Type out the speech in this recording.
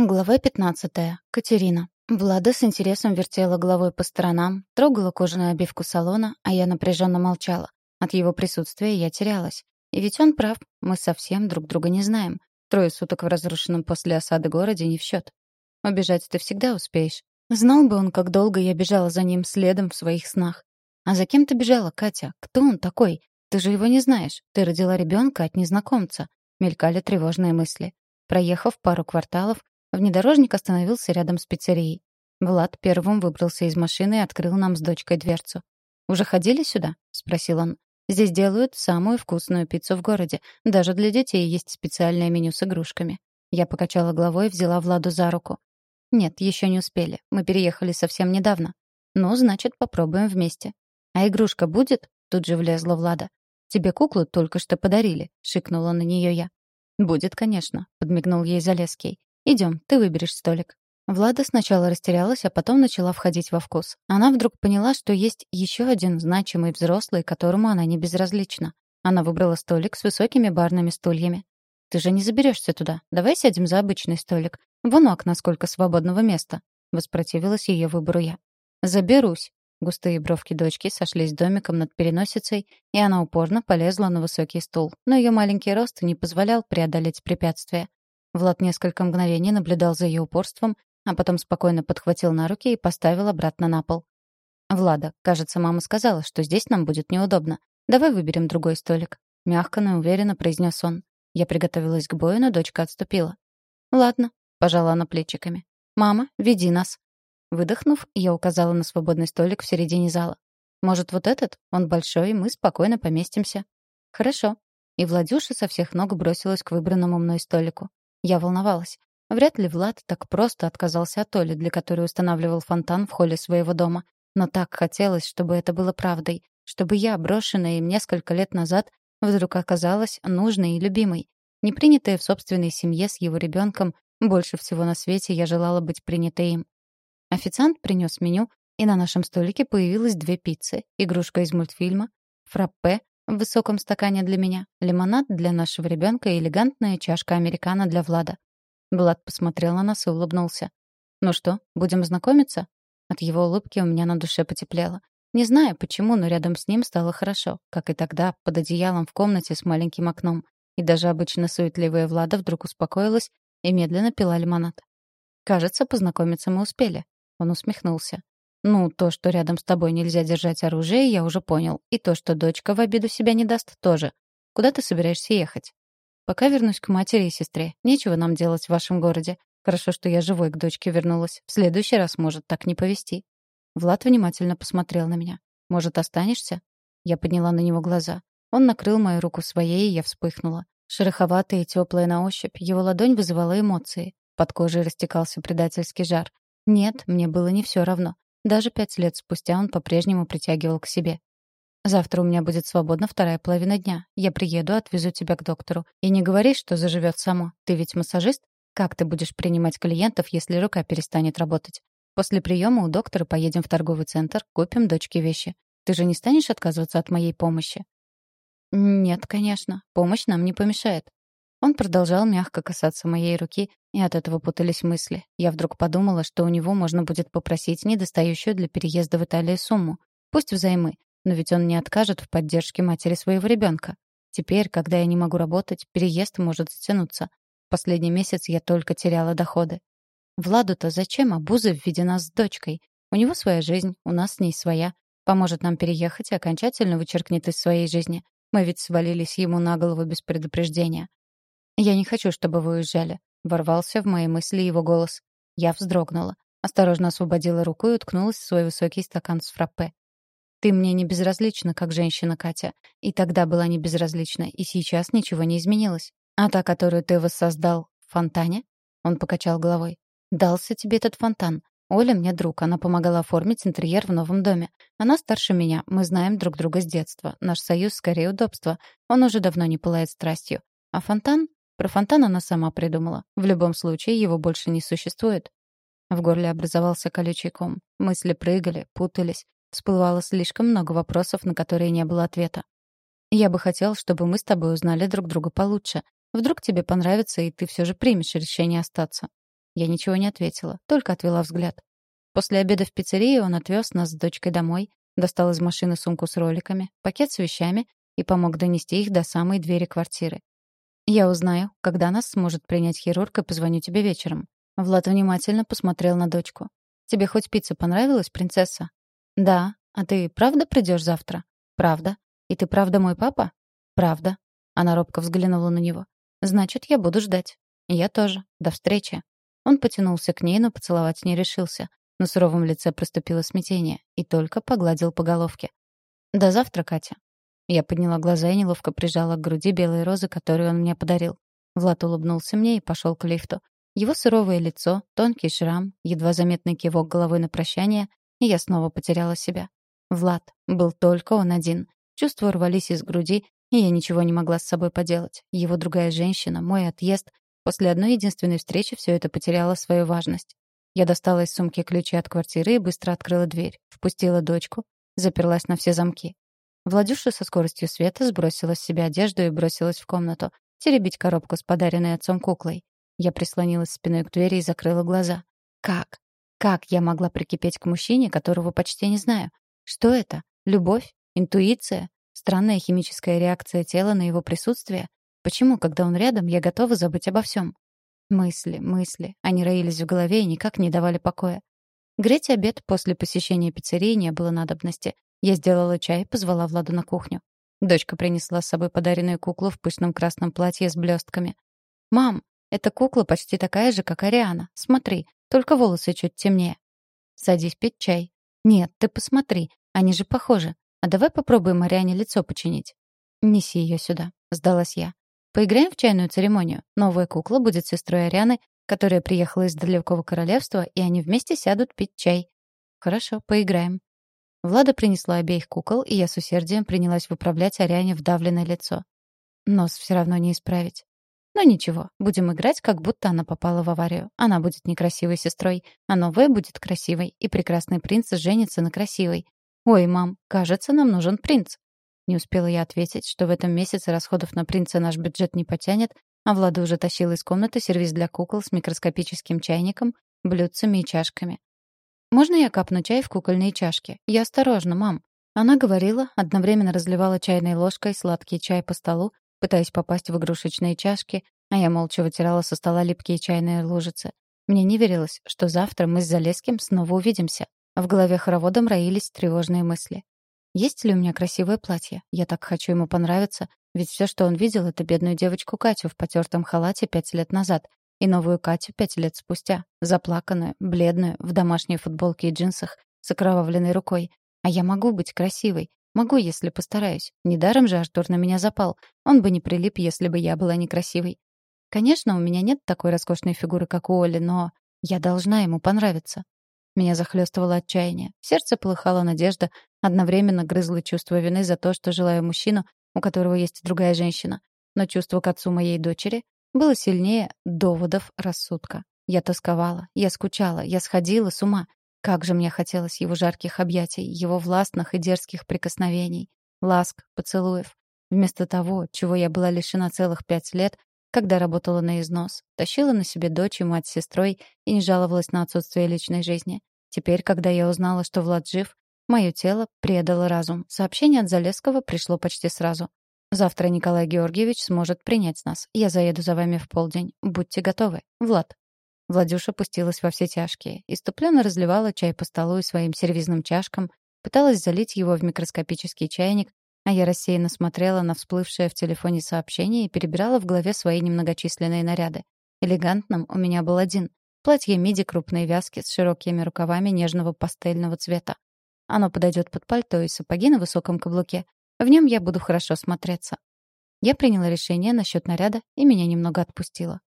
Глава 15. Катерина. Влада с интересом вертела головой по сторонам, трогала кожаную обивку салона, а я напряженно молчала. От его присутствия я терялась. И ведь он прав, мы совсем друг друга не знаем. Трое суток в разрушенном после осады городе не в счет. Убежать ты всегда успеешь. Знал бы он, как долго я бежала за ним следом в своих снах. А за кем ты бежала, Катя? Кто он такой? Ты же его не знаешь. Ты родила ребенка от незнакомца. Мелькали тревожные мысли. Проехав пару кварталов, Внедорожник остановился рядом с пиццерией. Влад первым выбрался из машины и открыл нам с дочкой дверцу. «Уже ходили сюда?» — спросил он. «Здесь делают самую вкусную пиццу в городе. Даже для детей есть специальное меню с игрушками». Я покачала головой и взяла Владу за руку. «Нет, еще не успели. Мы переехали совсем недавно. Ну, значит, попробуем вместе». «А игрушка будет?» — тут же влезла Влада. «Тебе куклу только что подарили», — шикнула на нее я. «Будет, конечно», — подмигнул ей Залеский. Идем, ты выберешь столик». Влада сначала растерялась, а потом начала входить во вкус. Она вдруг поняла, что есть еще один значимый взрослый, которому она не безразлична. Она выбрала столик с высокими барными стульями. «Ты же не заберешься туда. Давай сядем за обычный столик. Вон у окна сколько свободного места». Воспротивилась ее выбору я. «Заберусь». Густые бровки дочки сошлись домиком над переносицей, и она упорно полезла на высокий стул. Но ее маленький рост не позволял преодолеть препятствие. Влад несколько мгновений наблюдал за ее упорством, а потом спокойно подхватил на руки и поставил обратно на пол. «Влада, кажется, мама сказала, что здесь нам будет неудобно. Давай выберем другой столик», — мягко, но уверенно произнес он. Я приготовилась к бою, но дочка отступила. «Ладно», — пожала она плечиками. «Мама, веди нас». Выдохнув, я указала на свободный столик в середине зала. «Может, вот этот? Он большой, и мы спокойно поместимся». «Хорошо». И Владюша со всех ног бросилась к выбранному мной столику. Я волновалась. Вряд ли Влад так просто отказался от Оли, для которой устанавливал фонтан в холле своего дома. Но так хотелось, чтобы это было правдой, чтобы я, брошенная им несколько лет назад, вдруг оказалась нужной и любимой. Не принятая в собственной семье с его ребенком, больше всего на свете я желала быть принятой им. Официант принес меню, и на нашем столике появилось две пиццы, игрушка из мультфильма, фраппе в высоком стакане для меня, лимонад для нашего ребенка и элегантная чашка американо для Влада. Влад посмотрел на нас и улыбнулся. «Ну что, будем знакомиться?» От его улыбки у меня на душе потеплело. Не знаю почему, но рядом с ним стало хорошо, как и тогда, под одеялом в комнате с маленьким окном. И даже обычно суетливая Влада вдруг успокоилась и медленно пила лимонад. «Кажется, познакомиться мы успели». Он усмехнулся. Ну, то, что рядом с тобой нельзя держать оружие, я уже понял. И то, что дочка в обиду себя не даст, тоже. Куда ты собираешься ехать? Пока вернусь к матери и сестре. Нечего нам делать в вашем городе. Хорошо, что я живой к дочке вернулась. В следующий раз может так не повести. Влад внимательно посмотрел на меня. Может, останешься? Я подняла на него глаза. Он накрыл мою руку своей, и я вспыхнула. Шероховатая и теплая на ощупь, его ладонь вызывала эмоции. Под кожей растекался предательский жар. Нет, мне было не все равно. Даже пять лет спустя он по-прежнему притягивал к себе. «Завтра у меня будет свободна вторая половина дня. Я приеду, отвезу тебя к доктору. И не говори, что заживет само. Ты ведь массажист? Как ты будешь принимать клиентов, если рука перестанет работать? После приема у доктора поедем в торговый центр, купим дочке вещи. Ты же не станешь отказываться от моей помощи?» «Нет, конечно. Помощь нам не помешает. Он продолжал мягко касаться моей руки, и от этого путались мысли. Я вдруг подумала, что у него можно будет попросить недостающую для переезда в Италию сумму. Пусть взаймы, но ведь он не откажет в поддержке матери своего ребенка. Теперь, когда я не могу работать, переезд может затянуться. Последний месяц я только теряла доходы. Владу-то зачем обузы в виде нас с дочкой? У него своя жизнь, у нас с ней своя. Поможет нам переехать и окончательно вычеркнет из своей жизни. Мы ведь свалились ему на голову без предупреждения. «Я не хочу, чтобы вы уезжали», — ворвался в мои мысли его голос. Я вздрогнула. Осторожно освободила руку и уткнулась в свой высокий стакан с фраппе. «Ты мне не безразлична, как женщина, Катя. И тогда была не безразлична, и сейчас ничего не изменилось. А та, которую ты воссоздал в фонтане?» Он покачал головой. «Дался тебе этот фонтан. Оля мне друг, она помогала оформить интерьер в новом доме. Она старше меня, мы знаем друг друга с детства. Наш союз скорее удобство. Он уже давно не пылает страстью. А фонтан? Про фонтан она сама придумала. В любом случае, его больше не существует. В горле образовался колючий ком. Мысли прыгали, путались. Всплывало слишком много вопросов, на которые не было ответа. «Я бы хотел, чтобы мы с тобой узнали друг друга получше. Вдруг тебе понравится, и ты все же примешь решение остаться». Я ничего не ответила, только отвела взгляд. После обеда в пиццерии он отвез нас с дочкой домой, достал из машины сумку с роликами, пакет с вещами и помог донести их до самой двери квартиры. «Я узнаю, когда нас сможет принять хирург, и позвоню тебе вечером». Влад внимательно посмотрел на дочку. «Тебе хоть пицца понравилась, принцесса?» «Да. А ты правда придешь завтра?» «Правда. И ты правда мой папа?» «Правда». Она робко взглянула на него. «Значит, я буду ждать». «Я тоже. До встречи». Он потянулся к ней, но поцеловать не решился. На суровом лице проступило смятение и только погладил по головке. «До завтра, Катя». Я подняла глаза и неловко прижала к груди белые розы, которые он мне подарил. Влад улыбнулся мне и пошел к лифту. Его суровое лицо, тонкий шрам, едва заметный кивок головой на прощание, и я снова потеряла себя. Влад. Был только он один. Чувства рвались из груди, и я ничего не могла с собой поделать. Его другая женщина, мой отъезд. После одной единственной встречи все это потеряло свою важность. Я достала из сумки ключи от квартиры и быстро открыла дверь. Впустила дочку, заперлась на все замки. Владюша со скоростью света сбросила с себя одежду и бросилась в комнату, теребить коробку с подаренной отцом куклой. Я прислонилась спиной к двери и закрыла глаза. Как? Как я могла прикипеть к мужчине, которого почти не знаю? Что это? Любовь? Интуиция? Странная химическая реакция тела на его присутствие? Почему, когда он рядом, я готова забыть обо всем? Мысли, мысли. Они роились в голове и никак не давали покоя. Греть обед после посещения пиццерии не было надобности. Я сделала чай и позвала Владу на кухню. Дочка принесла с собой подаренную куклу в пышном красном платье с блестками. «Мам, эта кукла почти такая же, как Ариана. Смотри, только волосы чуть темнее». «Садись пить чай». «Нет, ты посмотри, они же похожи. А давай попробуем Ариане лицо починить». «Неси ее сюда», — сдалась я. Поиграем в чайную церемонию. Новая кукла будет сестрой Арианы, которая приехала из далекого королевства, и они вместе сядут пить чай. Хорошо, поиграем. Влада принесла обеих кукол, и я с усердием принялась выправлять Ариане вдавленное лицо. Нос все равно не исправить. Но ничего, будем играть, как будто она попала в аварию. Она будет некрасивой сестрой, а новая будет красивой, и прекрасный принц женится на красивой. Ой, мам, кажется, нам нужен принц. Не успела я ответить, что в этом месяце расходов на принца наш бюджет не потянет, а Влада уже тащила из комнаты сервиз для кукол с микроскопическим чайником, блюдцами и чашками. «Можно я капну чай в кукольные чашки? Я осторожно, мам». Она говорила, одновременно разливала чайной ложкой сладкий чай по столу, пытаясь попасть в игрушечные чашки, а я молча вытирала со стола липкие чайные лужицы. Мне не верилось, что завтра мы с Залеским снова увидимся. В голове хороводом роились тревожные мысли. Есть ли у меня красивое платье? Я так хочу ему понравиться, ведь все, что он видел, это бедную девочку Катю в потертом халате пять лет назад и новую Катю пять лет спустя, заплаканную, бледную, в домашней футболке и джинсах, с окровавленной рукой. А я могу быть красивой. Могу, если постараюсь. Недаром же Артур на меня запал. Он бы не прилип, если бы я была некрасивой. Конечно, у меня нет такой роскошной фигуры, как у Оли, но я должна ему понравиться. Меня захлестывало отчаяние. сердце полыхала надежда, одновременно грызло чувство вины за то, что желаю мужчину, у которого есть другая женщина. Но чувство к отцу моей дочери было сильнее доводов рассудка. Я тосковала, я скучала, я сходила с ума. Как же мне хотелось его жарких объятий, его властных и дерзких прикосновений, ласк, поцелуев. Вместо того, чего я была лишена целых пять лет, когда работала на износ, тащила на себе дочь и мать с сестрой и не жаловалась на отсутствие личной жизни. Теперь, когда я узнала, что Влад жив, мое тело предало разум. Сообщение от Залесского пришло почти сразу. «Завтра Николай Георгиевич сможет принять нас. Я заеду за вами в полдень. Будьте готовы. Влад». Владюша пустилась во все тяжкие. Иступленно разливала чай по столу и своим сервизным чашкам, пыталась залить его в микроскопический чайник, а я рассеянно смотрела на всплывшее в телефоне сообщение и перебирала в голове свои немногочисленные наряды. Элегантным у меня был один — платье миди крупной вязки с широкими рукавами нежного пастельного цвета. Оно подойдет под пальто и сапоги на высоком каблуке. В нем я буду хорошо смотреться. Я приняла решение насчет наряда, и меня немного отпустило.